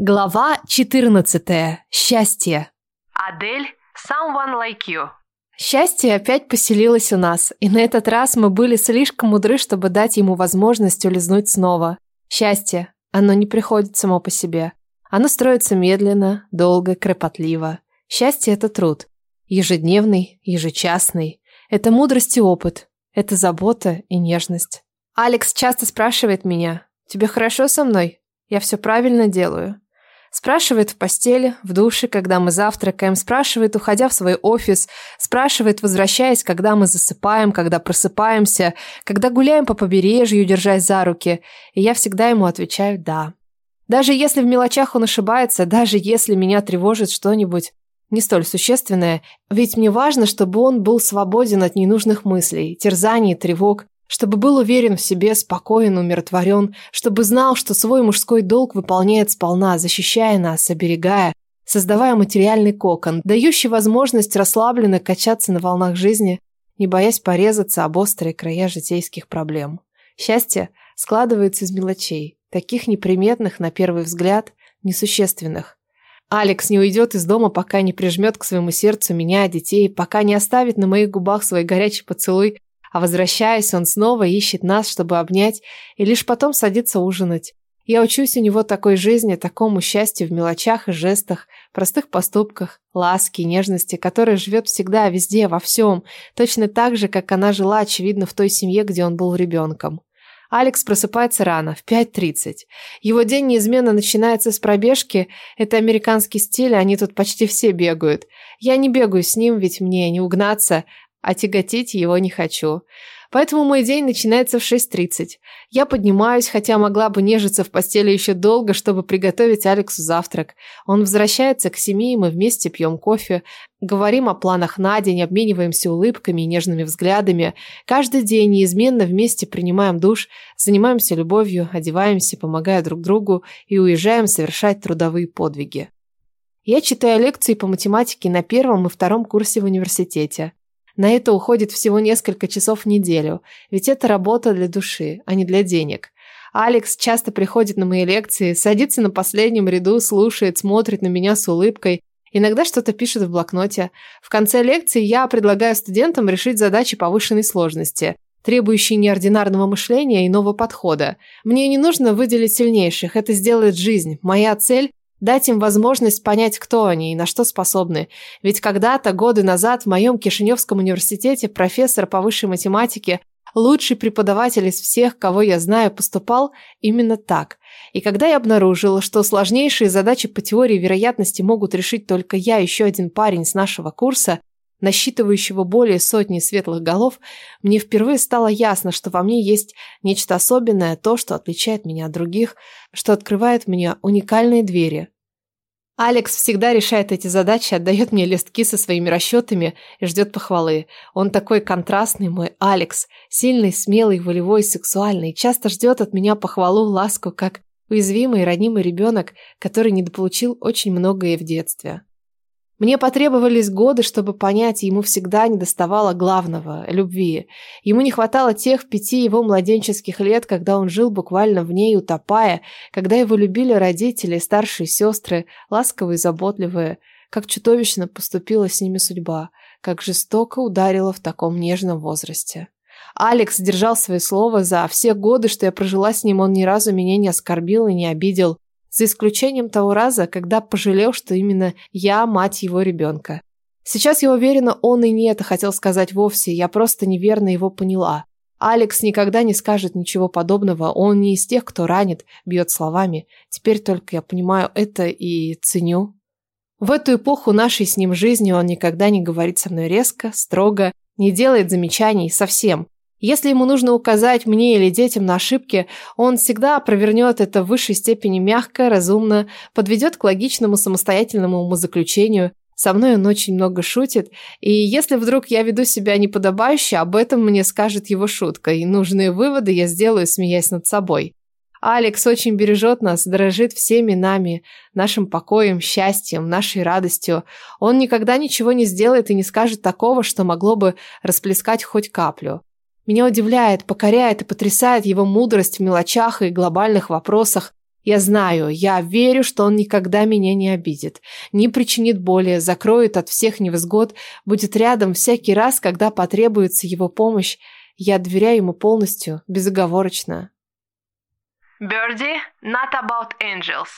Глава 14. Счастье. Адель, someone like you. Счастье опять поселилось у нас, и на этот раз мы были слишком мудры, чтобы дать ему возможность улизнуть снова. Счастье, оно не приходит само по себе. Оно строится медленно, долго, кропотливо. Счастье – это труд. Ежедневный, ежечасный. Это мудрость и опыт. Это забота и нежность. Алекс часто спрашивает меня, «Тебе хорошо со мной? Я все правильно делаю?» Спрашивает в постели, в душе, когда мы завтракаем, спрашивает, уходя в свой офис, спрашивает, возвращаясь, когда мы засыпаем, когда просыпаемся, когда гуляем по побережью, держась за руки. И я всегда ему отвечаю «да». Даже если в мелочах он ошибается, даже если меня тревожит что-нибудь не столь существенное, ведь мне важно, чтобы он был свободен от ненужных мыслей, терзаний, тревог, чтобы был уверен в себе, спокоен, умиротворен, чтобы знал, что свой мужской долг выполняет сполна, защищая нас, оберегая, создавая материальный кокон, дающий возможность расслабленно качаться на волнах жизни, не боясь порезаться об острые края житейских проблем. Счастье складывается из мелочей, таких неприметных на первый взгляд, несущественных. Алекс не уйдет из дома, пока не прижмет к своему сердцу меня, детей, пока не оставит на моих губах свой горячий поцелуй, а возвращаясь, он снова ищет нас, чтобы обнять, и лишь потом садится ужинать. Я учусь у него такой жизни, такому счастью в мелочах и жестах, простых поступках, ласке нежности, которая живет всегда, везде, во всем, точно так же, как она жила, очевидно, в той семье, где он был ребенком. Алекс просыпается рано, в 5.30. Его день неизменно начинается с пробежки. Это американский стиль, они тут почти все бегают. Я не бегаю с ним, ведь мне не угнаться, а тяготить его не хочу. Поэтому мой день начинается в 6.30. Я поднимаюсь, хотя могла бы нежиться в постели еще долго, чтобы приготовить Алексу завтрак. Он возвращается к семье, и мы вместе пьем кофе, говорим о планах на день, обмениваемся улыбками и нежными взглядами. Каждый день неизменно вместе принимаем душ, занимаемся любовью, одеваемся, помогая друг другу и уезжаем совершать трудовые подвиги. Я читаю лекции по математике на первом и втором курсе в университете. На это уходит всего несколько часов в неделю, ведь это работа для души, а не для денег. Алекс часто приходит на мои лекции, садится на последнем ряду, слушает, смотрит на меня с улыбкой, иногда что-то пишет в блокноте. В конце лекции я предлагаю студентам решить задачи повышенной сложности, требующие неординарного мышления и нового подхода. Мне не нужно выделить сильнейших, это сделает жизнь. Моя цель Дать им возможность понять, кто они и на что способны. Ведь когда-то, годы назад, в моем Кишиневском университете профессор по высшей математике, лучший преподаватель из всех, кого я знаю, поступал именно так. И когда я обнаружила, что сложнейшие задачи по теории вероятности могут решить только я, еще один парень с нашего курса, насчитывающего более сотни светлых голов, мне впервые стало ясно, что во мне есть нечто особенное, то, что отличает меня от других, что открывает мне уникальные двери. Алекс всегда решает эти задачи, отдает мне листки со своими расчетами и ждет похвалы. Он такой контрастный, мой Алекс, сильный, смелый, волевой, сексуальный, часто ждет от меня похвалу, ласку, как уязвимый и роднимый ребенок, который недополучил очень многое в детстве. Мне потребовались годы, чтобы понять, ему всегда недоставало главного – любви. Ему не хватало тех пяти его младенческих лет, когда он жил буквально в ней, утопая, когда его любили родители, старшие сестры, ласковые и заботливые. Как чудовищно поступила с ними судьба, как жестоко ударила в таком нежном возрасте. Алекс держал свое слово за все годы, что я прожила с ним, он ни разу меня не оскорбил и не обидел. За исключением того раза, когда пожалел, что именно я мать его ребенка. Сейчас я уверена, он и не это хотел сказать вовсе, я просто неверно его поняла. Алекс никогда не скажет ничего подобного, он не из тех, кто ранит, бьет словами. Теперь только я понимаю это и ценю. В эту эпоху нашей с ним жизни он никогда не говорит со мной резко, строго, не делает замечаний совсем. Если ему нужно указать мне или детям на ошибки, он всегда провернет это в высшей степени мягко, разумно, подведет к логичному самостоятельному умозаключению. Со мной он очень много шутит, и если вдруг я веду себя неподобающе, об этом мне скажет его шутка, и нужные выводы я сделаю, смеясь над собой. Алекс очень бережет нас, дорожит всеми нами, нашим покоем, счастьем, нашей радостью. Он никогда ничего не сделает и не скажет такого, что могло бы расплескать хоть каплю. Меня удивляет, покоряет и потрясает его мудрость в мелочах и глобальных вопросах. Я знаю, я верю, что он никогда меня не обидит, не причинит боли, закроет от всех невзгод, будет рядом всякий раз, когда потребуется его помощь. Я доверяю ему полностью, безоговорочно. Birdie, not about angels.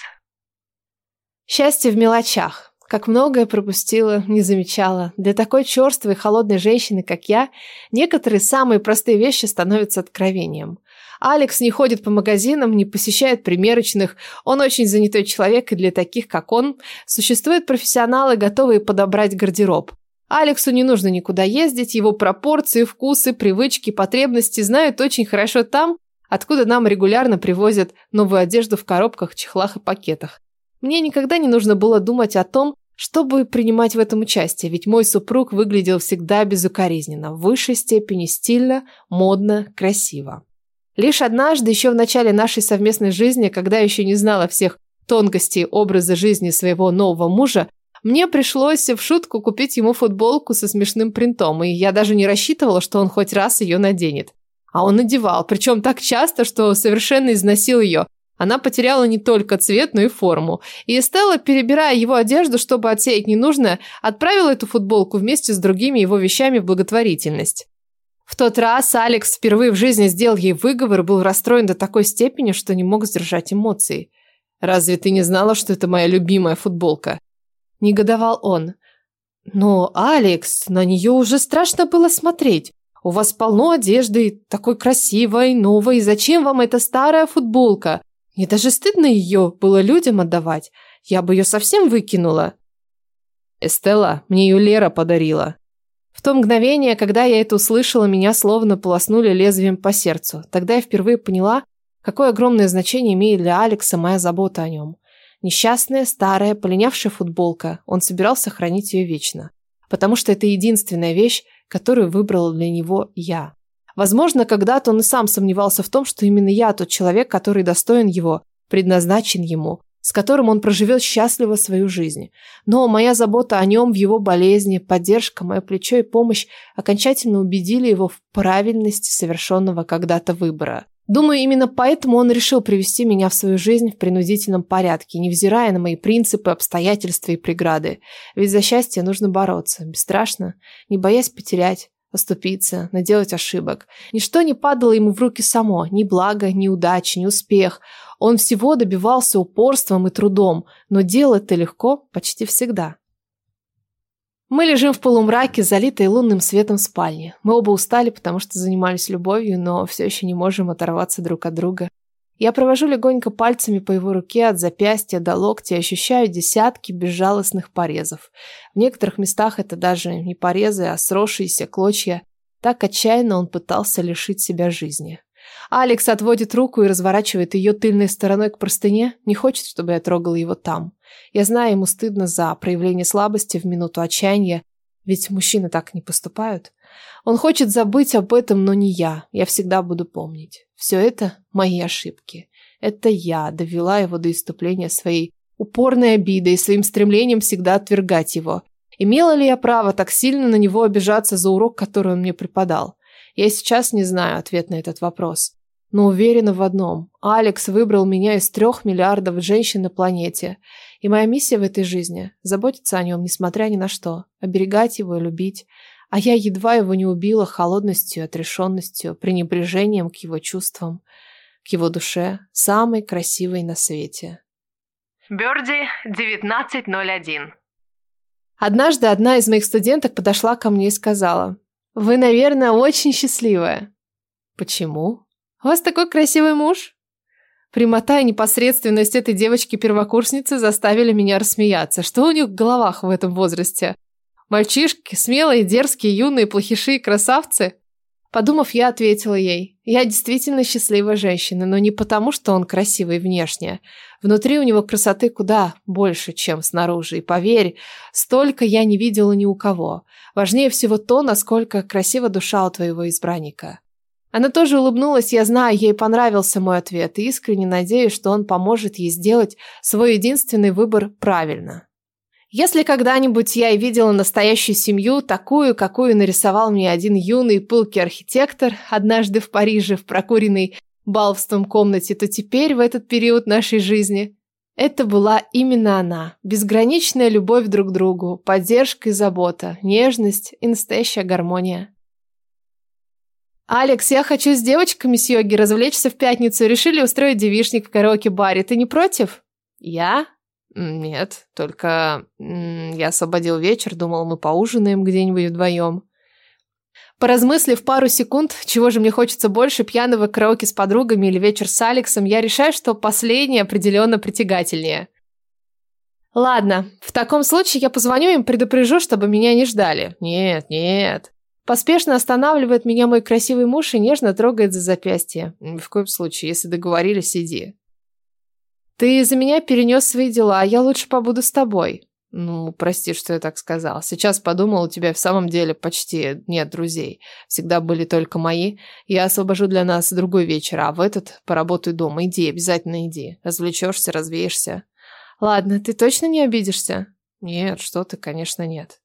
Счастье в мелочах. Как многое пропустила, не замечала. Для такой черствой и холодной женщины, как я, некоторые самые простые вещи становятся откровением. Алекс не ходит по магазинам, не посещает примерочных. Он очень занятой человек, и для таких, как он, существуют профессионалы, готовые подобрать гардероб. Алексу не нужно никуда ездить, его пропорции, вкусы, привычки, потребности знают очень хорошо там, откуда нам регулярно привозят новую одежду в коробках, чехлах и пакетах. Мне никогда не нужно было думать о том, чтобы принимать в этом участие, ведь мой супруг выглядел всегда безукоризненно, в высшей степени стильно, модно, красиво. Лишь однажды, еще в начале нашей совместной жизни, когда я еще не знала всех тонкостей образа жизни своего нового мужа, мне пришлось в шутку купить ему футболку со смешным принтом, и я даже не рассчитывала, что он хоть раз ее наденет. А он надевал, причем так часто, что совершенно износил ее. Она потеряла не только цвет, но и форму. И Стелла, перебирая его одежду, чтобы отсеять ненужное, отправила эту футболку вместе с другими его вещами в благотворительность. В тот раз Алекс впервые в жизни сделал ей выговор, был расстроен до такой степени, что не мог сдержать эмоции. «Разве ты не знала, что это моя любимая футболка?» Негодовал он. «Но, Алекс, на нее уже страшно было смотреть. У вас полно одежды, такой красивой, новой. Зачем вам эта старая футболка? Мне даже стыдно ее было людям отдавать. Я бы ее совсем выкинула. Эстелла, мне ее Лера подарила. В то мгновение, когда я это услышала, меня словно полоснули лезвием по сердцу. Тогда я впервые поняла, какое огромное значение имеет для Алекса моя забота о нем. Несчастная, старая, полинявшая футболка. Он собирался хранить ее вечно. Потому что это единственная вещь, которую выбрала для него я. Возможно, когда-то он и сам сомневался в том, что именно я тот человек, который достоин его, предназначен ему, с которым он проживет счастливо свою жизнь. Но моя забота о нем в его болезни, поддержка, мое плечо и помощь окончательно убедили его в правильности совершенного когда-то выбора. Думаю, именно поэтому он решил привести меня в свою жизнь в принудительном порядке, невзирая на мои принципы, обстоятельства и преграды. Ведь за счастье нужно бороться, бесстрашно, не боясь потерять, оступиться, наделать ошибок. Ничто не падало ему в руки само, ни благо, ни удача, ни успех. Он всего добивался упорством и трудом, но делал это легко почти всегда. Мы лежим в полумраке, залитой лунным светом в спальне. Мы оба устали, потому что занимались любовью, но все еще не можем оторваться друг от друга. Я провожу легонько пальцами по его руке от запястья до локтя и ощущаю десятки безжалостных порезов. В некоторых местах это даже не порезы, а сросшиеся клочья. Так отчаянно он пытался лишить себя жизни. Алекс отводит руку и разворачивает ее тыльной стороной к простыне, не хочет, чтобы я трогала его там. Я знаю, ему стыдно за проявление слабости в минуту отчаяния, ведь мужчины так не поступают. Он хочет забыть об этом, но не я. Я всегда буду помнить. Все это мои ошибки. Это я довела его до иступления своей упорной обидой и своим стремлением всегда отвергать его. Имела ли я право так сильно на него обижаться за урок, который он мне преподал? Я сейчас не знаю ответ на этот вопрос. Но уверена в одном. Алекс выбрал меня из трех миллиардов женщин на планете. И моя миссия в этой жизни – заботиться о нем, несмотря ни на что. Оберегать его и любить. А я едва его не убила холодностью, отрешенностью, пренебрежением к его чувствам, к его душе, самой красивой на свете. Берди 1901. Однажды одна из моих студенток подошла ко мне и сказала, «Вы, наверное, очень счастливая». «Почему?» «У вас такой красивый муж?» Прямота и непосредственность этой девочки-первокурсницы заставили меня рассмеяться. Что у них в головах в этом возрасте? Мальчишки, смелые, дерзкие, юные, плохиши и красавцы? Подумав, я ответила ей. Я действительно счастливая женщина, но не потому, что он красивый внешне. Внутри у него красоты куда больше, чем снаружи. И поверь, столько я не видела ни у кого. Важнее всего то, насколько красива душа у твоего избранника. Она тоже улыбнулась, я знаю, ей понравился мой ответ, и искренне надеюсь, что он поможет ей сделать свой единственный выбор правильно. Если когда-нибудь я и видела настоящую семью, такую, какую нарисовал мне один юный пылкий архитектор, однажды в Париже в прокуренной бал в том комнате, то теперь, в этот период нашей жизни, это была именно она. Безграничная любовь друг к другу, поддержка и забота, нежность и настоящая гармония. «Алекс, я хочу с девочками с йоги развлечься в пятницу. Решили устроить девишник в караоке-баре. Ты не против?» «Я? Нет, только я освободил вечер, думал, мы поужинаем где-нибудь вдвоем». Поразмыслив пару секунд, чего же мне хочется больше, пьяного караоке с подругами или вечер с Алексом, я решаю, что последнее определенно притягательнее. Ладно, в таком случае я позвоню им, предупрежу, чтобы меня не ждали. Нет, нет. Поспешно останавливает меня мой красивый муж и нежно трогает за запястье. Ни в коем случае, если договорились, иди. Ты за меня перенес свои дела, а я лучше побуду с тобой. Ну, прости, что я так сказал. Сейчас подумал, у тебя в самом деле почти нет друзей. Всегда были только мои. Я освобожу для нас другой вечер, а в этот поработай дома. Иди, обязательно иди. Развлечешься, развеешься. Ладно, ты точно не обидишься? Нет, что ты, конечно, нет.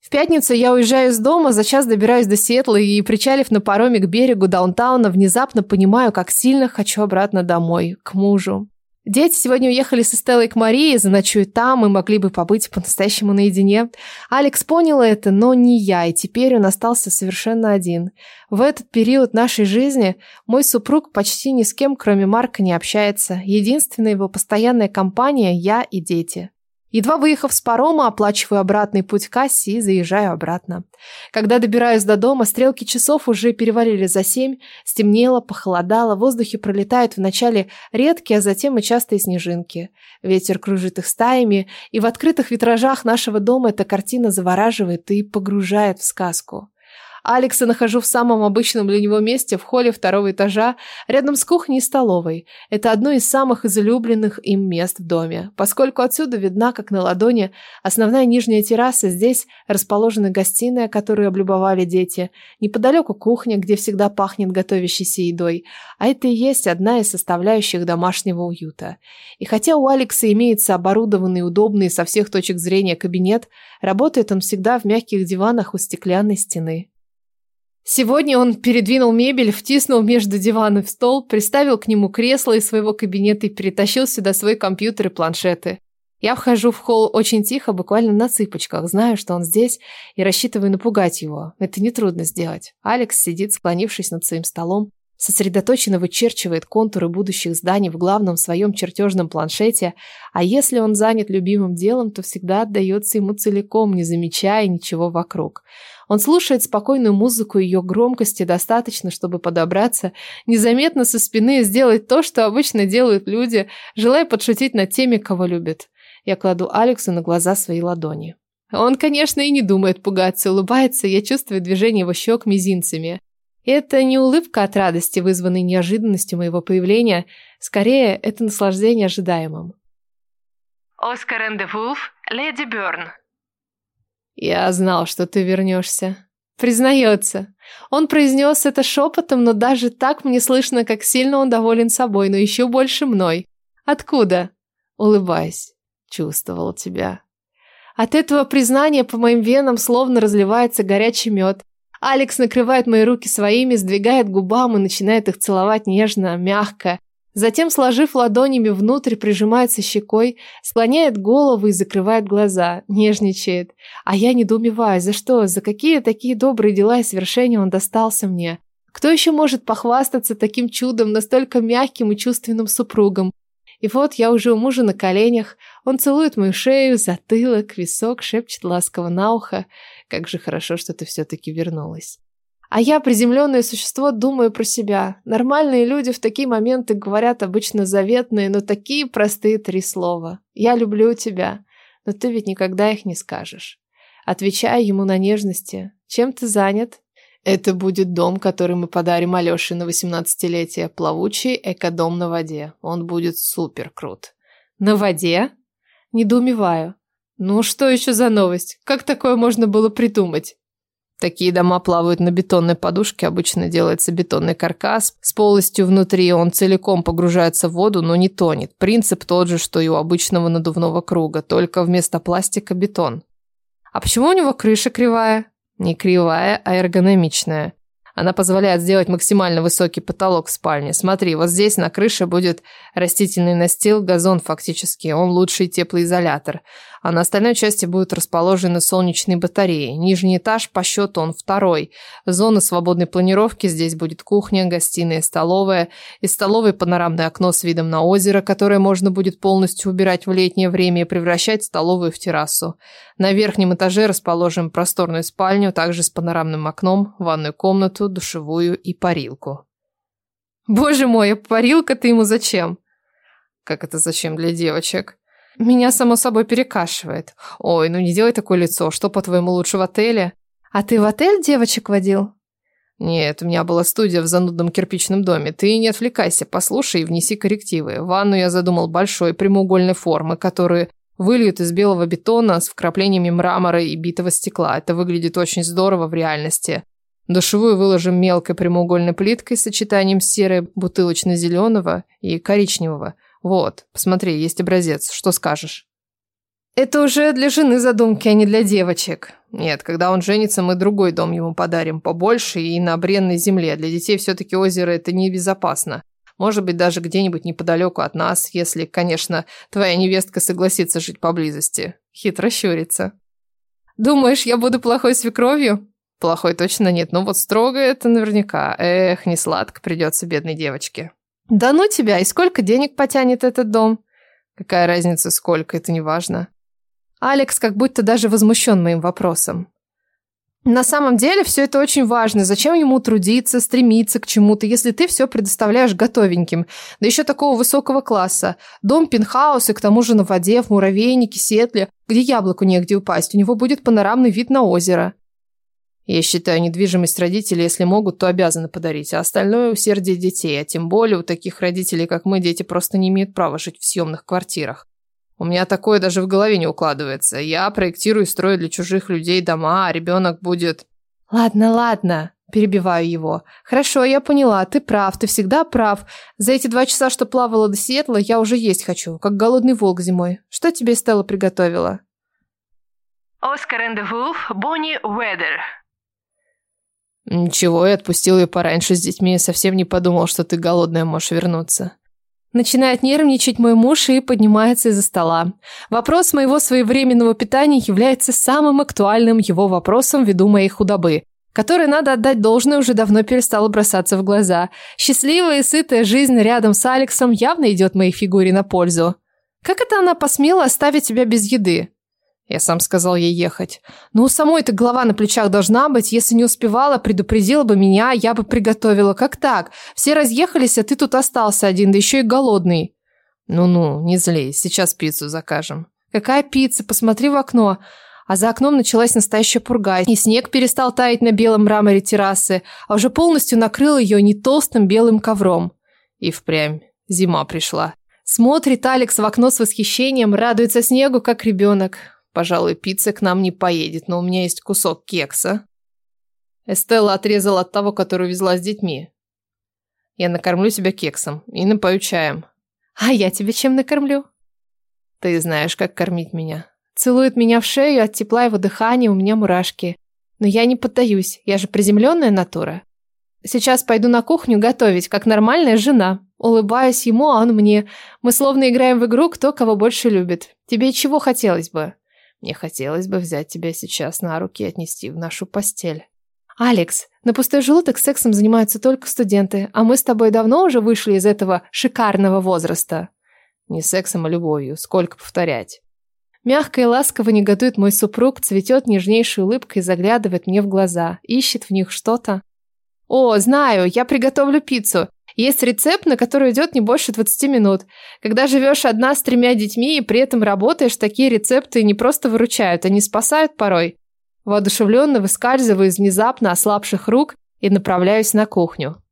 В пятницу я уезжаю из дома, за час добираюсь до Сиэтла и, причалив на пароме к берегу даунтауна, внезапно понимаю, как сильно хочу обратно домой, к мужу. Дети сегодня уехали со Стеллой к Марии, заночуют там и могли бы побыть по-настоящему наедине. Алекс понял это, но не я, и теперь он остался совершенно один. В этот период нашей жизни мой супруг почти ни с кем, кроме Марка, не общается. Единственная его постоянная компания – я и дети. Едва выехав с парома, оплачиваю обратный путь к кассе и заезжаю обратно. Когда добираюсь до дома, стрелки часов уже перевалили за семь, стемнело, похолодало, в воздухе пролетают вначале редкие, а затем и частые снежинки. Ветер кружит их стаями, и в открытых витражах нашего дома эта картина завораживает и погружает в сказку. Алекса нахожу в самом обычном для него месте в холле второго этажа, рядом с кухней и столовой. Это одно из самых излюбленных им мест в доме. Поскольку отсюда видна, как на ладони, основная нижняя терраса, здесь расположена гостиная, которую облюбовали дети, неподалеку кухня, где всегда пахнет готовящейся едой, а это и есть одна из составляющих домашнего уюта. И хотя у Алекса имеется оборудованный, удобный со всех точек зрения кабинет, работает он всегда в мягких диванах у стеклянной стены. Сегодня он передвинул мебель, втиснул между диван в стол, приставил к нему кресло из своего кабинета и перетащил сюда свой компьютер и планшеты. Я вхожу в холл очень тихо, буквально на цыпочках, знаю, что он здесь, и рассчитываю напугать его. Это нетрудно сделать. Алекс сидит, склонившись над своим столом, сосредоточенно вычерчивает контуры будущих зданий в главном своем чертежном планшете, а если он занят любимым делом, то всегда отдается ему целиком, не замечая ничего вокруг. Он слушает спокойную музыку, ее громкости достаточно, чтобы подобраться, незаметно со спины сделать то, что обычно делают люди, желая подшутить над теми, кого любят. Я кладу Алексу на глаза свои ладони. Он, конечно, и не думает пугаться, улыбается, я чувствую движение его щек мизинцами. Это не улыбка от радости, вызванной неожиданностью моего появления, скорее, это наслаждение ожидаемым. Оскар энд Вулф, Леди Бёрн. «Я знал, что ты вернешься». Признается. Он произнес это шепотом, но даже так мне слышно, как сильно он доволен собой, но еще больше мной. Откуда? Улыбаясь. Чувствовал тебя. От этого признания по моим венам словно разливается горячий мед. Алекс накрывает мои руки своими, сдвигает губам и начинает их целовать нежно, мягко, Затем, сложив ладонями внутрь, прижимается щекой, склоняет голову и закрывает глаза, нежничает. А я недоумеваю, за что, за какие такие добрые дела и свершения он достался мне. Кто еще может похвастаться таким чудом, настолько мягким и чувственным супругом? И вот я уже у мужа на коленях, он целует мою шею, затылок, висок, шепчет ласково на ухо. Как же хорошо, что ты все-таки вернулась. А я, приземленное существо, думаю про себя. Нормальные люди в такие моменты говорят обычно заветные, но такие простые три слова. «Я люблю тебя», но ты ведь никогда их не скажешь. Отвечаю ему на нежности. «Чем ты занят?» «Это будет дом, который мы подарим Алёше на 18-летие. Плавучий экодом на воде. Он будет супер крут». «На воде?» Недоумеваю. «Ну что еще за новость? Как такое можно было придумать?» Такие дома плавают на бетонной подушке, обычно делается бетонный каркас. С полостью внутри он целиком погружается в воду, но не тонет. Принцип тот же, что и у обычного надувного круга, только вместо пластика бетон. А почему у него крыша кривая? Не кривая, а эргономичная. Она позволяет сделать максимально высокий потолок в спальне. Смотри, вот здесь на крыше будет растительный настил, газон фактически. Он лучший теплоизолятор. А на остальной части будут расположены солнечные батареи. Нижний этаж по счету он второй. Зона свободной планировки. Здесь будет кухня, гостиная, столовая. Из столовой панорамное окно с видом на озеро, которое можно будет полностью убирать в летнее время и превращать столовую в террасу. На верхнем этаже расположим просторную спальню, также с панорамным окном, ванную комнату, душевую и парилку. Боже мой, а парилка-то ему зачем? Как это зачем для девочек? Меня, само собой, перекашивает. Ой, ну не делай такое лицо. Что, по-твоему, лучше в отеле? А ты в отель девочек водил? Нет, у меня была студия в занудном кирпичном доме. Ты не отвлекайся, послушай и внеси коррективы. Ванну я задумал большой, прямоугольной формы, которую выльют из белого бетона с вкраплениями мрамора и битого стекла. Это выглядит очень здорово в реальности. Душевую выложим мелкой прямоугольной плиткой с сочетанием серой бутылочно-зеленого и коричневого. Вот, посмотри, есть образец. Что скажешь? Это уже для жены задумки, а не для девочек. Нет, когда он женится, мы другой дом ему подарим, побольше и на бренной земле. Для детей все-таки озеро это небезопасно. Может быть, даже где-нибудь неподалеку от нас, если, конечно, твоя невестка согласится жить поблизости. Хитро щурится. Думаешь, я буду плохой свекровью? Плохой точно нет, но вот строго это наверняка. Эх, не сладко придется бедной девочке. Да ну тебя, и сколько денег потянет этот дом? Какая разница, сколько, это не важно. Алекс как будто даже возмущен моим вопросом. На самом деле все это очень важно. Зачем ему трудиться, стремиться к чему-то, если ты все предоставляешь готовеньким? Да еще такого высокого класса. Дом пентхаус и к тому же на воде, в муравейнике, сетле, где яблоку негде упасть. У него будет панорамный вид на озеро. Я считаю, недвижимость родителей, если могут, то обязаны подарить, а остальное усердие детей, а тем более у таких родителей, как мы, дети просто не имеют права жить в съемных квартирах. У меня такое даже в голове не укладывается. Я проектирую и строю для чужих людей дома, а ребенок будет... Ладно, ладно, перебиваю его. Хорошо, я поняла, ты прав, ты всегда прав. За эти два часа, что плавала до Сиэтла, я уже есть хочу, как голодный волк зимой. Что тебе Стелла приготовила? Оскар the Wolf, Бонни Уэдер. Ничего, я отпустил ее пораньше с детьми, совсем не подумал, что ты голодная можешь вернуться. Начинает нервничать мой муж и поднимается из-за стола. Вопрос моего своевременного питания является самым актуальным его вопросом ввиду моей худобы, которой, надо отдать должное, уже давно перестала бросаться в глаза. Счастливая и сытая жизнь рядом с Алексом явно идет моей фигуре на пользу. Как это она посмела оставить тебя без еды? Я сам сказал ей ехать. Ну, у самой-то голова на плечах должна быть. Если не успевала, предупредила бы меня, я бы приготовила. Как так? Все разъехались, а ты тут остался один, да еще и голодный. Ну-ну, не злись, сейчас пиццу закажем. Какая пицца? Посмотри в окно. А за окном началась настоящая пурга, и снег перестал таять на белом мраморе террасы, а уже полностью накрыл ее не толстым белым ковром. И впрямь зима пришла. Смотрит Алекс в окно с восхищением, радуется снегу, как ребенок. Пожалуй, пицца к нам не поедет, но у меня есть кусок кекса. Эстелла отрезала от того, который везла с детьми. Я накормлю тебя кексом и напою чаем. А я тебя чем накормлю? Ты знаешь, как кормить меня. Целует меня в шею, от тепла его дыхания у меня мурашки. Но я не поддаюсь, я же приземленная натура. Сейчас пойду на кухню готовить, как нормальная жена. Улыбаюсь ему, а он мне. Мы словно играем в игру, кто кого больше любит. Тебе чего хотелось бы? Мне хотелось бы взять тебя сейчас на руки и отнести в нашу постель. Алекс, на пустой желудок сексом занимаются только студенты, а мы с тобой давно уже вышли из этого шикарного возраста. Не сексом, а любовью. Сколько повторять? Мягко и ласково негодует мой супруг, цветет нежнейшей улыбкой заглядывает мне в глаза, ищет в них что-то. «О, знаю, я приготовлю пиццу. Есть рецепт, на который идет не больше 20 минут. Когда живешь одна с тремя детьми и при этом работаешь, такие рецепты не просто выручают, они спасают порой. Воодушевленно выскальзываю из внезапно ослабших рук и направляюсь на кухню.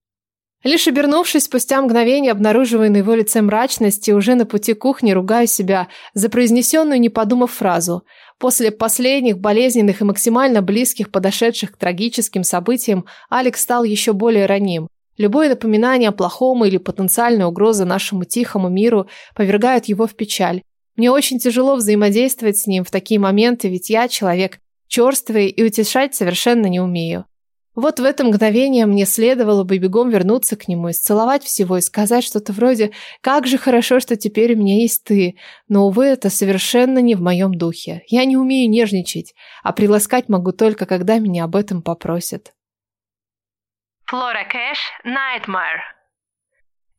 Лишь обернувшись спустя мгновение, обнаруживая на его лице мрачность и уже на пути кухни ругаю себя за произнесенную, не подумав фразу. После последних болезненных и максимально близких подошедших к трагическим событиям Алекс стал еще более раним. Любое напоминание о плохом или потенциальная угроза нашему тихому миру повергают его в печаль. Мне очень тяжело взаимодействовать с ним в такие моменты, ведь я человек черствый и утешать совершенно не умею. Вот в это мгновение мне следовало бы бегом вернуться к нему, исцеловать всего и сказать что-то вроде «Как же хорошо, что теперь у меня есть ты». Но, увы, это совершенно не в моем духе. Я не умею нежничать, а приласкать могу только, когда меня об этом попросят. Флора Кэш, Nightmare.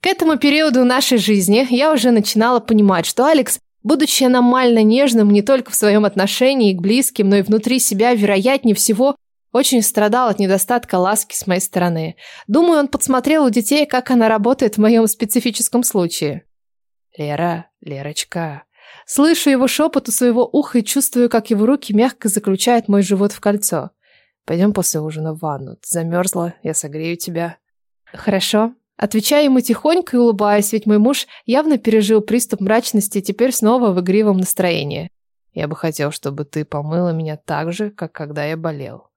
К этому периоду нашей жизни я уже начинала понимать, что Алекс, будучи аномально нежным не только в своем отношении к близким, но и внутри себя, вероятнее всего, очень страдал от недостатка ласки с моей стороны. Думаю, он подсмотрел у детей, как она работает в моем специфическом случае. «Лера, Лерочка...» Слышу его шепот у своего уха и чувствую, как его руки мягко заключают мой живот в кольцо. Пойдем после ужина в ванну. Ты замерзла, я согрею тебя. Хорошо. Отвечаю ему тихонько и улыбаюсь, ведь мой муж явно пережил приступ мрачности и теперь снова в игривом настроении. Я бы хотел, чтобы ты помыла меня так же, как когда я болел.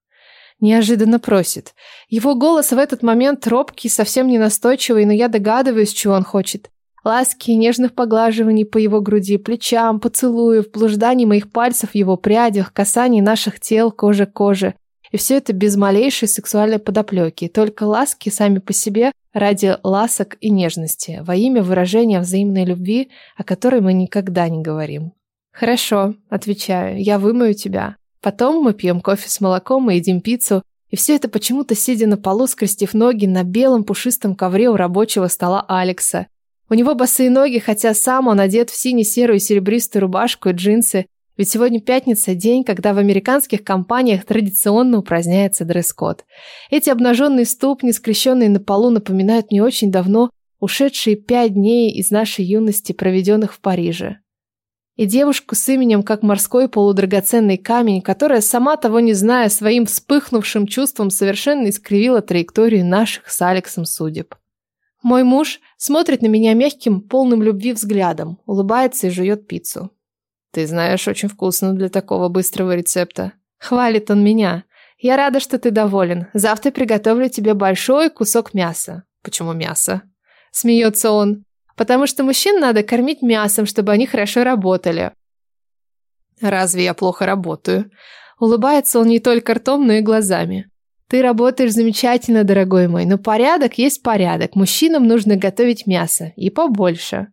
Неожиданно просит. Его голос в этот момент робкий, совсем не настойчивый, но я догадываюсь, чего он хочет. Ласки нежных поглаживаний по его груди, плечам, поцелуев, блужданий моих пальцев в его прядях, касаний наших тел, кожа к коже. И все это без малейшей сексуальной подоплеки, только ласки сами по себе ради ласок и нежности, во имя выражения взаимной любви, о которой мы никогда не говорим. «Хорошо», — отвечаю, — «я вымою тебя». Потом мы пьем кофе с молоком и едим пиццу, и все это почему-то сидя на полу, скрестив ноги на белом пушистом ковре у рабочего стола Алекса. У него босые ноги, хотя сам он одет в сине-серую серебристую рубашку и джинсы, ведь сегодня пятница – день, когда в американских компаниях традиционно упраздняется дресс-код. Эти обнаженные ступни, скрещенные на полу, напоминают мне очень давно ушедшие пять дней из нашей юности, проведенных в Париже и девушку с именем как морской полудрагоценный камень, которая, сама того не зная, своим вспыхнувшим чувством совершенно искривила траекторию наших с Алексом судеб. Мой муж смотрит на меня мягким, полным любви взглядом, улыбается и жует пиццу. «Ты знаешь, очень вкусно для такого быстрого рецепта». Хвалит он меня. «Я рада, что ты доволен. Завтра приготовлю тебе большой кусок мяса». «Почему мясо?» Смеется он потому что мужчин надо кормить мясом, чтобы они хорошо работали. Разве я плохо работаю? Улыбается он не только ртом, но и глазами. Ты работаешь замечательно, дорогой мой, но порядок есть порядок. Мужчинам нужно готовить мясо. И побольше.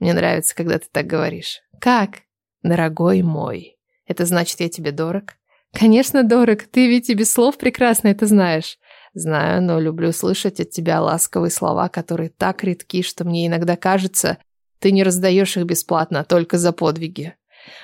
Мне нравится, когда ты так говоришь. Как? Дорогой мой. Это значит, я тебе дорог? Конечно, дорог. Ты ведь и без слов прекрасно это знаешь. Знаю, но люблю слышать от тебя ласковые слова, которые так редки, что мне иногда кажется, ты не раздаешь их бесплатно, а только за подвиги.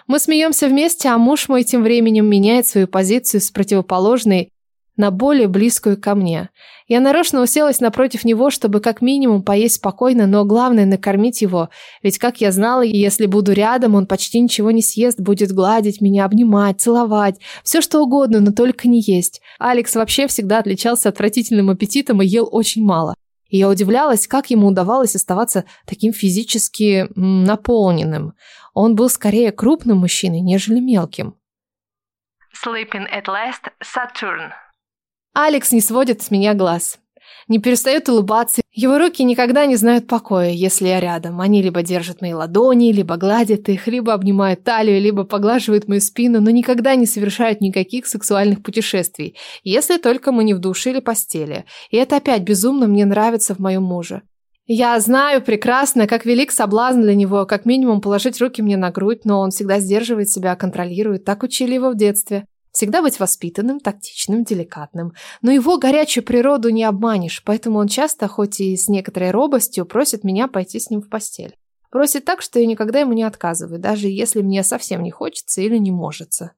Мы смеемся вместе, а муж мой тем временем меняет свою позицию с противоположной на более близкую ко мне. Я нарочно уселась напротив него, чтобы как минимум поесть спокойно, но главное накормить его. Ведь, как я знала, если буду рядом, он почти ничего не съест, будет гладить меня, обнимать, целовать. Все что угодно, но только не есть. Алекс вообще всегда отличался отвратительным аппетитом и ел очень мало. И я удивлялась, как ему удавалось оставаться таким физически наполненным. Он был скорее крупным мужчиной, нежели мелким. Sleeping at last, Saturn. Алекс не сводит с меня глаз. Не перестает улыбаться. Его руки никогда не знают покоя, если я рядом. Они либо держат мои ладони, либо гладят их, либо обнимают талию, либо поглаживают мою спину, но никогда не совершают никаких сексуальных путешествий, если только мы не в душе или постели. И это опять безумно мне нравится в моем муже. Я знаю прекрасно, как велик соблазн для него, как минимум положить руки мне на грудь, но он всегда сдерживает себя, контролирует. Так учили его в детстве. Всегда быть воспитанным, тактичным, деликатным. Но его горячую природу не обманешь, поэтому он часто, хоть и с некоторой робостью, просит меня пойти с ним в постель. Просит так, что я никогда ему не отказываю, даже если мне совсем не хочется или не можется.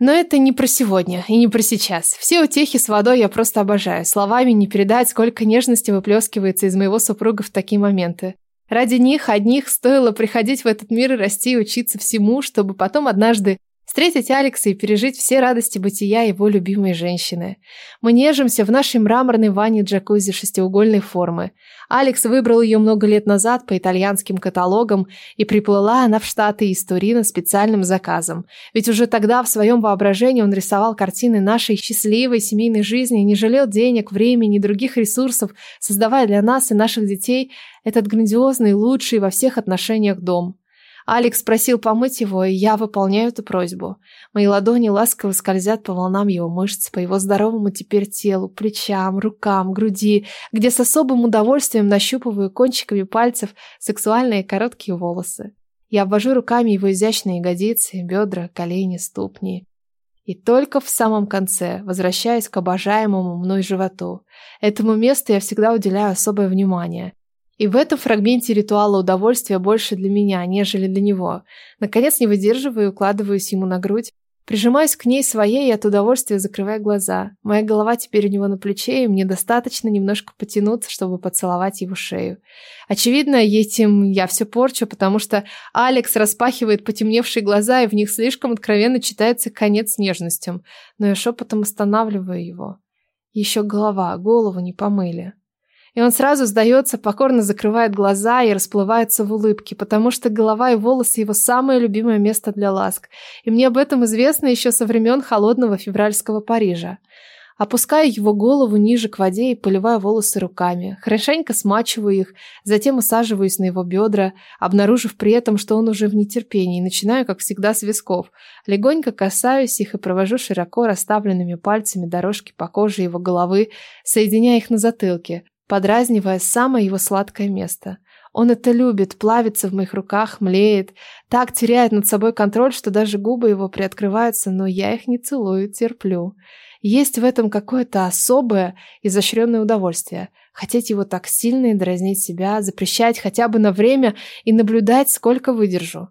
Но это не про сегодня и не про сейчас. Все утехи с водой я просто обожаю. Словами не передать, сколько нежности выплескивается из моего супруга в такие моменты. Ради них одних стоило приходить в этот мир и расти и учиться всему, чтобы потом однажды Встретить Алекса и пережить все радости бытия его любимой женщины. Мы нежимся в нашей мраморной ванне джакузи шестиугольной формы. Алекс выбрал ее много лет назад по итальянским каталогам, и приплыла она в Штаты из Турина специальным заказом. Ведь уже тогда в своем воображении он рисовал картины нашей счастливой семейной жизни, не жалел денег, времени и других ресурсов, создавая для нас и наших детей этот грандиозный, лучший во всех отношениях дом. Алекс просил помыть его, и я выполняю эту просьбу. Мои ладони ласково скользят по волнам его мышц, по его здоровому теперь телу, плечам, рукам, груди, где с особым удовольствием нащупываю кончиками пальцев сексуальные короткие волосы. Я обвожу руками его изящные ягодицы, бедра, колени, ступни. И только в самом конце возвращаюсь к обожаемому мной животу. Этому месту я всегда уделяю особое внимание. И в этом фрагменте ритуала удовольствия больше для меня, нежели для него. Наконец не выдерживаю и укладываюсь ему на грудь. Прижимаюсь к ней своей и от удовольствия закрываю глаза. Моя голова теперь у него на плече, и мне достаточно немножко потянуться, чтобы поцеловать его шею. Очевидно, этим я все порчу, потому что Алекс распахивает потемневшие глаза, и в них слишком откровенно читается конец нежностям. Но я шепотом останавливаю его. Еще голова, голову не помыли. И он сразу сдается, покорно закрывает глаза и расплывается в улыбке, потому что голова и волосы его самое любимое место для ласк. И мне об этом известно еще со времен холодного февральского Парижа. Опускаю его голову ниже к воде и поливаю волосы руками. Хорошенько смачиваю их, затем усаживаюсь на его бедра, обнаружив при этом, что он уже в нетерпении, начинаю, как всегда, с висков. Легонько касаюсь их и провожу широко расставленными пальцами дорожки по коже его головы, соединяя их на затылке подразнивая самое его сладкое место. Он это любит, плавится в моих руках, млеет, так теряет над собой контроль, что даже губы его приоткрываются, но я их не целую, терплю. Есть в этом какое-то особое, изощренное удовольствие. Хотеть его так сильно и дразнить себя, запрещать хотя бы на время и наблюдать, сколько выдержу.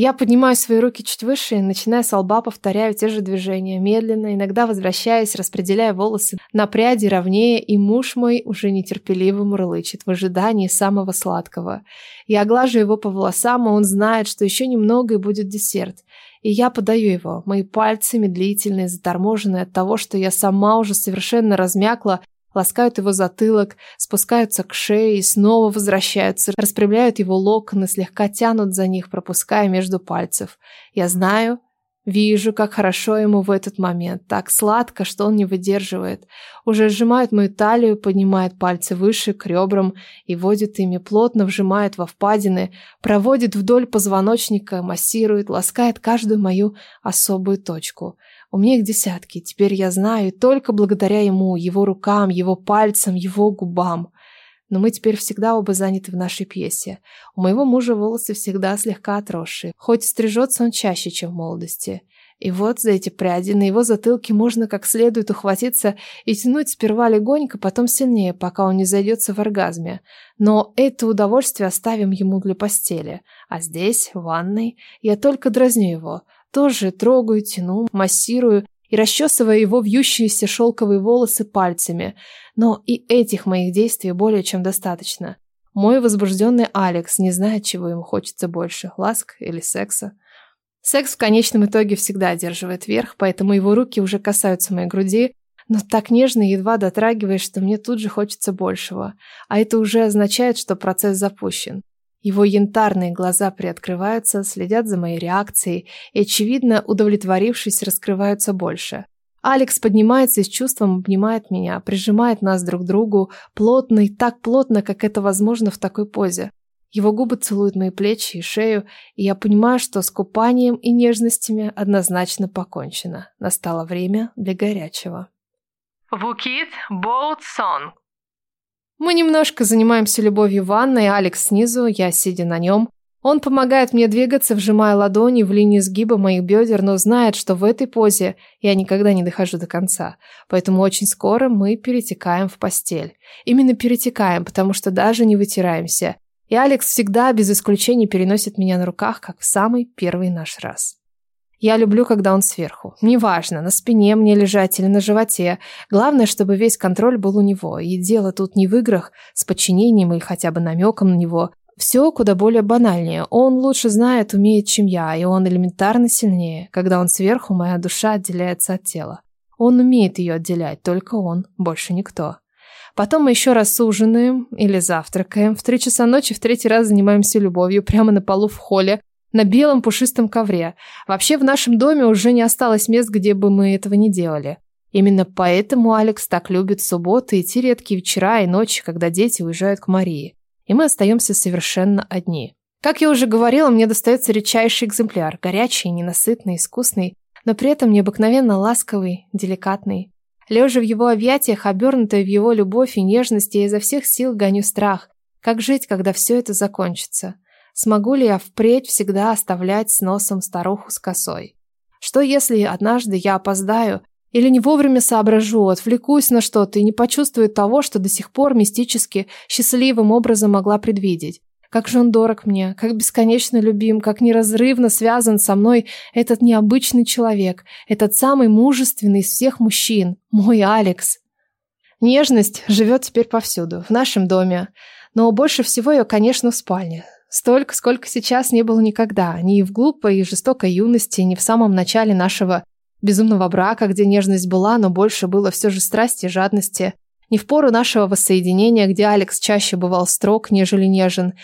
Я поднимаю свои руки чуть выше и, начиная с лба, повторяю те же движения, медленно, иногда возвращаясь, распределяя волосы на пряди ровнее, и муж мой уже нетерпеливо мурлычет в ожидании самого сладкого. Я глажу его по волосам, и он знает, что еще немного и будет десерт. И я подаю его. Мои пальцы, медлительные, заторможенные от того, что я сама уже совершенно размякла, ласкают его затылок, спускаются к шее и снова возвращаются, распрямляют его локоны, слегка тянут за них, пропуская между пальцев. Я знаю, вижу, как хорошо ему в этот момент, так сладко, что он не выдерживает. Уже сжимает мою талию, поднимает пальцы выше, к ребрам и водит ими, плотно вжимает во впадины, проводит вдоль позвоночника, массирует, ласкает каждую мою особую точку. У меня их десятки, теперь я знаю, только благодаря ему, его рукам, его пальцам, его губам. Но мы теперь всегда оба заняты в нашей пьесе. У моего мужа волосы всегда слегка отросшие, хоть стрижется он чаще, чем в молодости. И вот за эти пряди на его затылке можно как следует ухватиться и тянуть сперва легонько, потом сильнее, пока он не зайдется в оргазме. Но это удовольствие оставим ему для постели. А здесь, в ванной, я только дразню его – тоже трогаю, тяну, массирую и расчесывая его вьющиеся шелковые волосы пальцами. Но и этих моих действий более чем достаточно. Мой возбужденный Алекс не знает, чего ему хочется больше – ласк или секса. Секс в конечном итоге всегда одерживает верх, поэтому его руки уже касаются моей груди, но так нежно едва дотрагиваешь, что мне тут же хочется большего. А это уже означает, что процесс запущен. Его янтарные глаза приоткрываются, следят за моей реакцией и, очевидно, удовлетворившись, раскрываются больше. Алекс поднимается и с чувством обнимает меня, прижимает нас друг к другу, плотно и так плотно, как это возможно в такой позе. Его губы целуют мои плечи и шею, и я понимаю, что с купанием и нежностями однозначно покончено. Настало время для горячего. Вукит Боут Сон. Мы немножко занимаемся любовью в ванной, Алекс снизу, я сидя на нем. Он помогает мне двигаться, вжимая ладони в линию сгиба моих бедер, но знает, что в этой позе я никогда не дохожу до конца. Поэтому очень скоро мы перетекаем в постель. Именно перетекаем, потому что даже не вытираемся. И Алекс всегда без исключения переносит меня на руках, как в самый первый наш раз. Я люблю, когда он сверху. Неважно, на спине мне лежать или на животе. Главное, чтобы весь контроль был у него. И дело тут не в играх с подчинением или хотя бы намеком на него. Все куда более банальнее. Он лучше знает, умеет, чем я, и он элементарно сильнее. Когда он сверху, моя душа отделяется от тела. Он умеет ее отделять, только он, больше никто. Потом мы еще раз ужинаем или завтракаем. В три часа ночи в третий раз занимаемся любовью прямо на полу в холле, на белом пушистом ковре. Вообще в нашем доме уже не осталось мест, где бы мы этого не делали. Именно поэтому Алекс так любит субботы и те редкие вечера и ночи, когда дети уезжают к Марии. И мы остаемся совершенно одни. Как я уже говорила, мне достается редчайший экземпляр, горячий, ненасытный, искусный, но при этом необыкновенно ласковый, деликатный. Лежа в его объятиях, обернутая в его любовь и нежность, я изо всех сил гоню страх. Как жить, когда все это закончится? Смогу ли я впредь всегда оставлять с носом старуху с косой? Что если однажды я опоздаю или не вовремя соображу, отвлекусь на что-то и не почувствую того, что до сих пор мистически, счастливым образом могла предвидеть? Как же он дорог мне, как бесконечно любим, как неразрывно связан со мной этот необычный человек, этот самый мужественный из всех мужчин, мой Алекс. Нежность живет теперь повсюду, в нашем доме, но больше всего ее, конечно, в спальне. Столько, сколько сейчас не было никогда, ни в глупой и жестокой юности, ни в самом начале нашего безумного брака, где нежность была, но больше было все же страсти и жадности – не в пору нашего воссоединения, где Алекс чаще бывал строг, нежели нежен.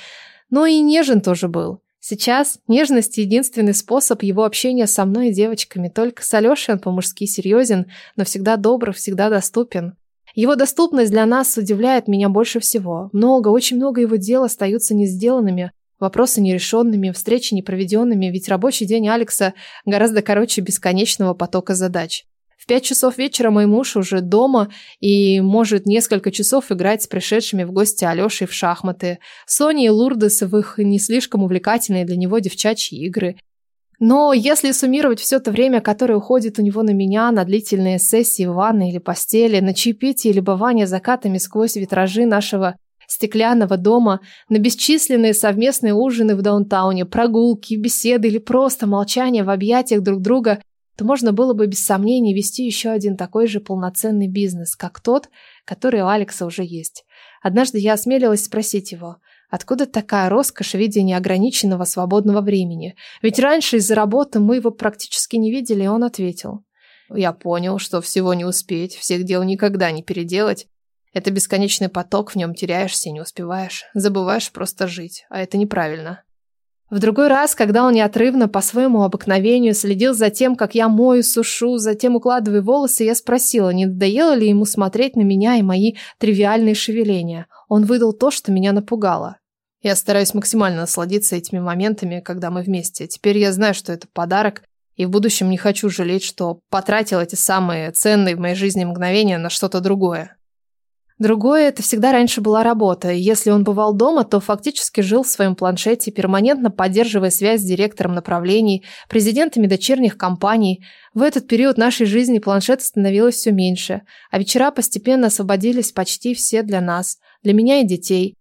Но и нежен тоже был. Сейчас нежность – единственный способ его общения со мной и девочками. Только с Алешей он по-мужски серьезен, но всегда добр, всегда доступен. Его доступность для нас удивляет меня больше всего. Много, очень много его дел остаются не сделанными, вопросы нерешенными, встречи непроведенными, ведь рабочий день Алекса гораздо короче бесконечного потока задач. В пять часов вечера мой муж уже дома и может несколько часов играть с пришедшими в гости Алешей в шахматы, Сони и Лурдес в их не слишком увлекательные для него девчачьи игры. Но если суммировать все то время, которое уходит у него на меня, на длительные сессии в ванной или постели, на чаепитие и любование закатами сквозь витражи нашего стеклянного дома, на бесчисленные совместные ужины в даунтауне, прогулки, беседы или просто молчание в объятиях друг друга – то можно было бы без сомнений вести еще один такой же полноценный бизнес, как тот, который у Алекса уже есть. Однажды я осмелилась спросить его, откуда такая роскошь в виде неограниченного свободного времени? Ведь раньше из-за работы мы его практически не видели, и он ответил. Я понял, что всего не успеть, всех дел никогда не переделать. Это бесконечный поток, в нем теряешься не успеваешь. Забываешь просто жить, а это неправильно. В другой раз, когда он неотрывно по своему обыкновению следил за тем, как я мою, сушу, затем укладываю волосы, я спросила, не надоело ли ему смотреть на меня и мои тривиальные шевеления. Он выдал то, что меня напугало. Я стараюсь максимально насладиться этими моментами, когда мы вместе. Теперь я знаю, что это подарок, и в будущем не хочу жалеть, что потратил эти самые ценные в моей жизни мгновения на что-то другое. Другое – это всегда раньше была работа, и если он бывал дома, то фактически жил в своем планшете, перманентно поддерживая связь с директором направлений, президентами дочерних компаний. В этот период нашей жизни планшет становилось все меньше, а вечера постепенно освободились почти все для нас, для меня и детей.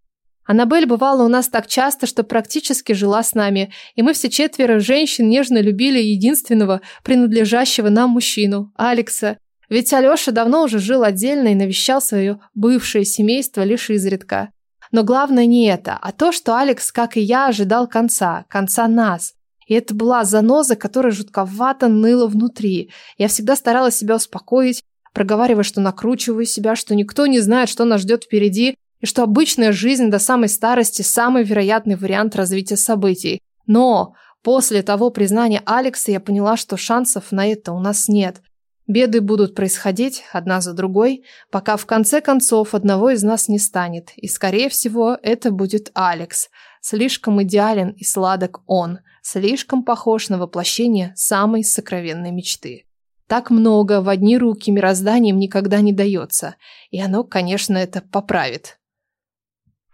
Аннабель бывала у нас так часто, что практически жила с нами, и мы все четверо женщин нежно любили единственного, принадлежащего нам мужчину – Алекса. Ведь Алёша давно уже жил отдельно и навещал свое бывшее семейство лишь изредка. Но главное не это, а то, что Алекс, как и я, ожидал конца, конца нас. И это была заноза, которая жутковато ныла внутри. Я всегда старалась себя успокоить, проговаривая, что накручиваю себя, что никто не знает, что нас ждет впереди, и что обычная жизнь до самой старости – самый вероятный вариант развития событий. Но после того признания Алекса я поняла, что шансов на это у нас нет. Беды будут происходить одна за другой, пока в конце концов одного из нас не станет, и, скорее всего, это будет Алекс. Слишком идеален и сладок он, слишком похож на воплощение самой сокровенной мечты. Так много в одни руки мирозданием никогда не дается, и оно, конечно, это поправит.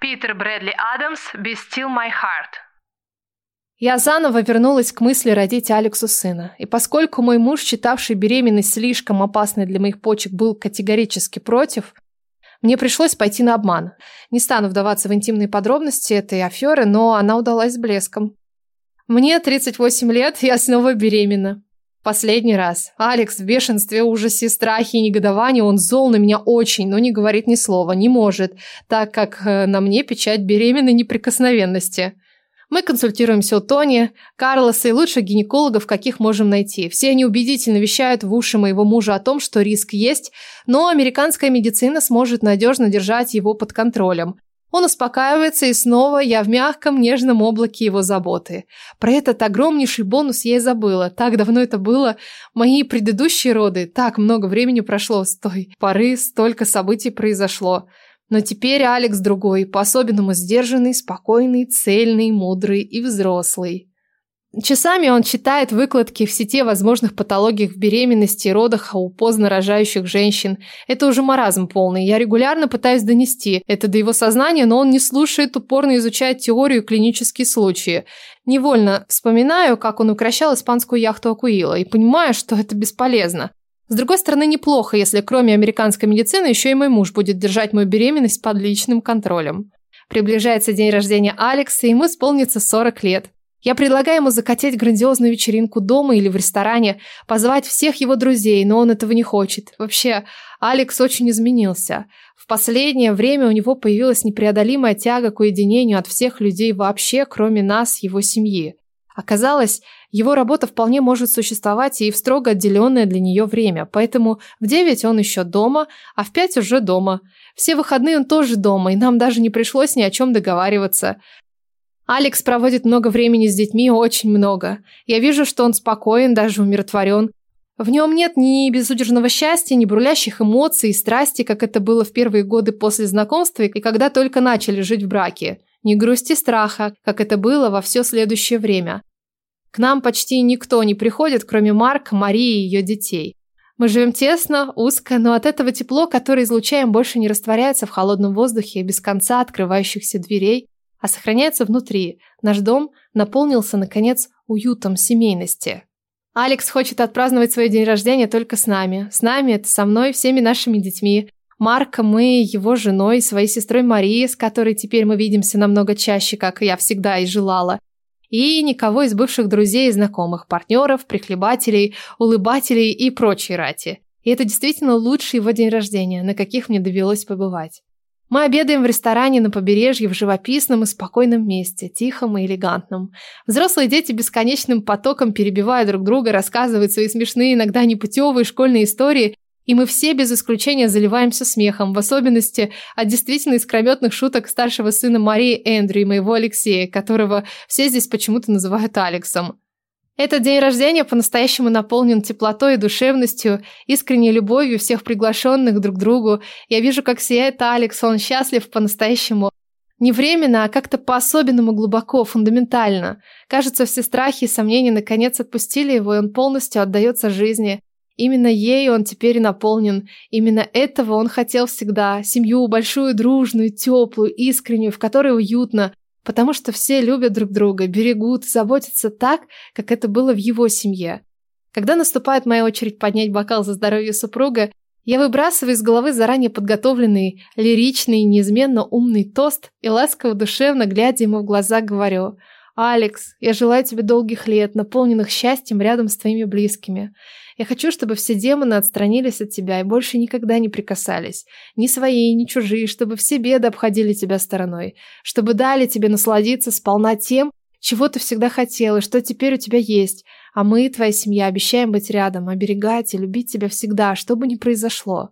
Питер Брэдли Адамс «Be Still My Heart» Я заново вернулась к мысли родить Алексу сына. И поскольку мой муж, считавший беременность слишком опасной для моих почек, был категорически против, мне пришлось пойти на обман. Не стану вдаваться в интимные подробности этой аферы, но она удалась блеском. Мне 38 лет, я снова беременна. Последний раз. Алекс в бешенстве, ужасе, страхе и негодовании. Он зол на меня очень, но не говорит ни слова, не может, так как э, на мне печать беременной неприкосновенности. Мы консультируемся у Тони, Карлоса и лучших гинекологов, каких можем найти. Все они убедительно вещают в уши моего мужа о том, что риск есть, но американская медицина сможет надежно держать его под контролем. Он успокаивается, и снова я в мягком, нежном облаке его заботы. Про этот огромнейший бонус я и забыла. Так давно это было. Мои предыдущие роды, так много времени прошло с той поры, столько событий произошло. Но теперь Алекс другой, по-особенному сдержанный, спокойный, цельный, мудрый и взрослый. Часами он читает выкладки в сети возможных патологиях в беременности и родах у поздно рожающих женщин. Это уже маразм полный. Я регулярно пытаюсь донести это до его сознания, но он не слушает, упорно изучает теорию и клинические случаи. Невольно вспоминаю, как он укращал испанскую яхту Акуила, и понимаю, что это бесполезно. С другой стороны, неплохо, если кроме американской медицины еще и мой муж будет держать мою беременность под личным контролем. Приближается день рождения Алекса, и ему исполнится 40 лет. Я предлагаю ему закатить грандиозную вечеринку дома или в ресторане, позвать всех его друзей, но он этого не хочет. Вообще, Алекс очень изменился. В последнее время у него появилась непреодолимая тяга к уединению от всех людей вообще, кроме нас, его семьи. Оказалось, его работа вполне может существовать и в строго отделенное для нее время, поэтому в 9 он еще дома, а в 5 уже дома. Все выходные он тоже дома, и нам даже не пришлось ни о чем договариваться. Алекс проводит много времени с детьми, очень много. Я вижу, что он спокоен, даже умиротворен. В нем нет ни безудержного счастья, ни бурлящих эмоций и страсти, как это было в первые годы после знакомства и когда только начали жить в браке. Ни грусти страха, как это было во все следующее время. К нам почти никто не приходит, кроме Марка, Марии и ее детей. Мы живем тесно, узко, но от этого тепло, которое излучаем, больше не растворяется в холодном воздухе без конца открывающихся дверей, а сохраняется внутри. Наш дом наполнился, наконец, уютом семейности. Алекс хочет отпраздновать свой день рождения только с нами. С нами это со мной, всеми нашими детьми. Марка, мы, его женой, своей сестрой Марией, с которой теперь мы видимся намного чаще, как я всегда и желала. И никого из бывших друзей и знакомых, партнеров, прихлебателей, улыбателей и прочей рати. И это действительно лучший его день рождения, на каких мне довелось побывать. Мы обедаем в ресторане на побережье в живописном и спокойном месте, тихом и элегантном. Взрослые дети бесконечным потоком перебивая друг друга, рассказывают свои смешные, иногда непутевые школьные истории, и мы все без исключения заливаемся смехом, в особенности от действительно искрометных шуток старшего сына Марии Эндрю и моего Алексея, которого все здесь почему-то называют Алексом. Этот день рождения по-настоящему наполнен теплотой и душевностью, искренней любовью всех приглашенных друг к другу. Я вижу, как сияет Алекс, он счастлив по-настоящему. Не временно, а как-то по-особенному глубоко, фундаментально. Кажется, все страхи и сомнения наконец отпустили его, и он полностью отдается жизни. Именно ей он теперь наполнен. Именно этого он хотел всегда. Семью большую, дружную, теплую, искреннюю, в которой уютно, потому что все любят друг друга, берегут, заботятся так, как это было в его семье. Когда наступает моя очередь поднять бокал за здоровье супруга, я выбрасываю из головы заранее подготовленный, лиричный, неизменно умный тост и ласково душевно, глядя ему в глаза, говорю «Алекс, я желаю тебе долгих лет, наполненных счастьем рядом с твоими близкими. Я хочу, чтобы все демоны отстранились от тебя и больше никогда не прикасались. Ни свои, ни чужие, чтобы все беды обходили тебя стороной. Чтобы дали тебе насладиться сполна тем, чего ты всегда хотел и что теперь у тебя есть. А мы, твоя семья, обещаем быть рядом, оберегать и любить тебя всегда, что бы ни произошло.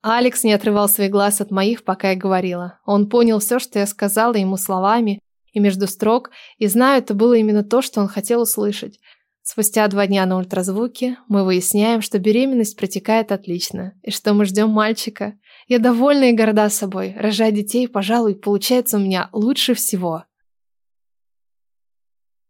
Алекс не отрывал своих глаз от моих, пока я говорила. Он понял все, что я сказала ему словами и между строк, и знаю, это было именно то, что он хотел услышать. Спустя два дня на ультразвуке мы выясняем, что беременность протекает отлично, и что мы ждем мальчика. Я довольна и горда собой. Рожать детей, пожалуй, получается у меня лучше всего.